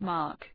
Mark.